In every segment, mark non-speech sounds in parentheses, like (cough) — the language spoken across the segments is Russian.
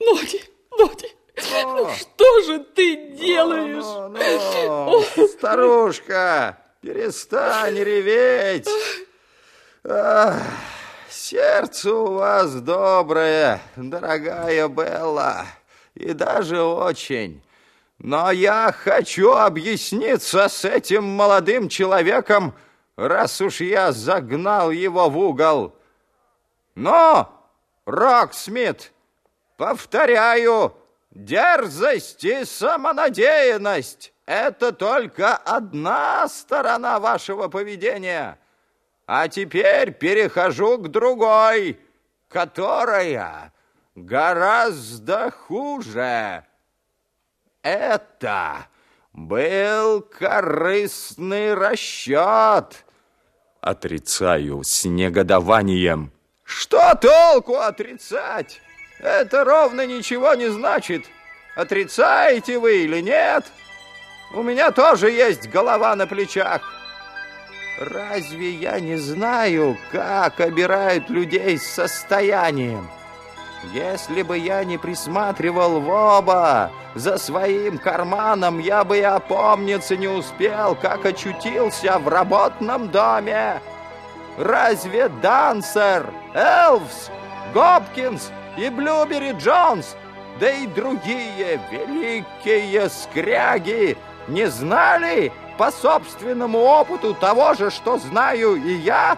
ноги, ноги. Ну, что же ты делаешь? Ну, ну, ну. Старушка, перестань реветь. Ах, сердце у вас доброе, дорогая Белла, и даже очень. Но я хочу объясниться с этим молодым человеком, раз уж я загнал его в угол. Но, Роксмит, повторяю, дерзость и самонадеянность — это только одна сторона вашего поведения. А теперь перехожу к другой, которая гораздо хуже. Это был корыстный расчет. Отрицаю с негодованием. Что толку отрицать? Это ровно ничего не значит. Отрицаете вы или нет? У меня тоже есть голова на плечах. Разве я не знаю, как обирают людей с состоянием? Если бы я не присматривал в оба за своим карманом, я бы и опомниться не успел, как очутился в работном доме. Разве Дансер, Элвс, Гопкинс и Блюбери Джонс, да и другие великие скряги не знали по собственному опыту того же, что знаю и я?»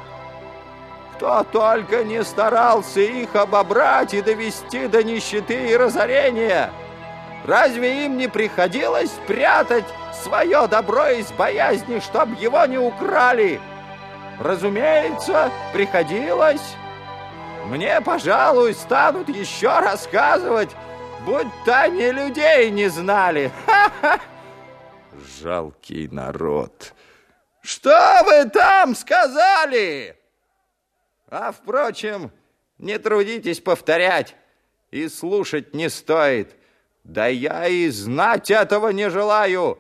Кто только не старался их обобрать и довести до нищеты и разорения. Разве им не приходилось прятать свое добро из боязни, чтоб его не украли? Разумеется, приходилось. Мне, пожалуй, станут еще рассказывать, будто они людей не знали. Ха-ха! Жалкий народ. Что вы там сказали? А, впрочем, не трудитесь повторять, и слушать не стоит. Да я и знать этого не желаю.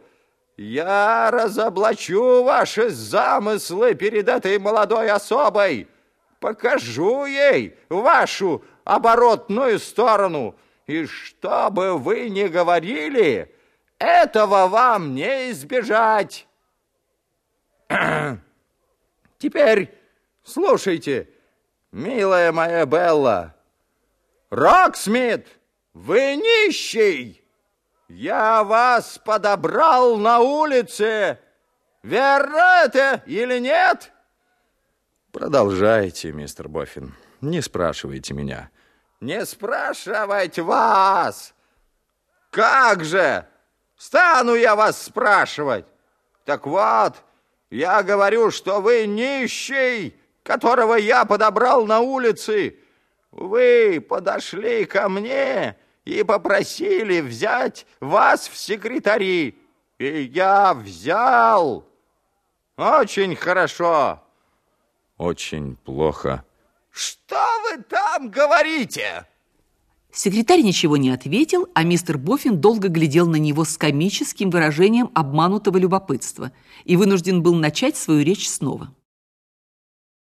Я разоблачу ваши замыслы перед этой молодой особой. Покажу ей вашу оборотную сторону. И что бы вы ни говорили, этого вам не избежать. (clears throat) Теперь слушайте, Милая моя Белла, Роксмит, вы нищий! Я вас подобрал на улице. Верно это или нет? Продолжайте, мистер Боффин. Не спрашивайте меня. Не спрашивать вас! Как же? Стану я вас спрашивать. Так вот, я говорю, что вы нищий, которого я подобрал на улице. Вы подошли ко мне и попросили взять вас в секретари. И я взял. Очень хорошо. Очень плохо. Что вы там говорите? Секретарь ничего не ответил, а мистер Боффин долго глядел на него с комическим выражением обманутого любопытства и вынужден был начать свою речь снова.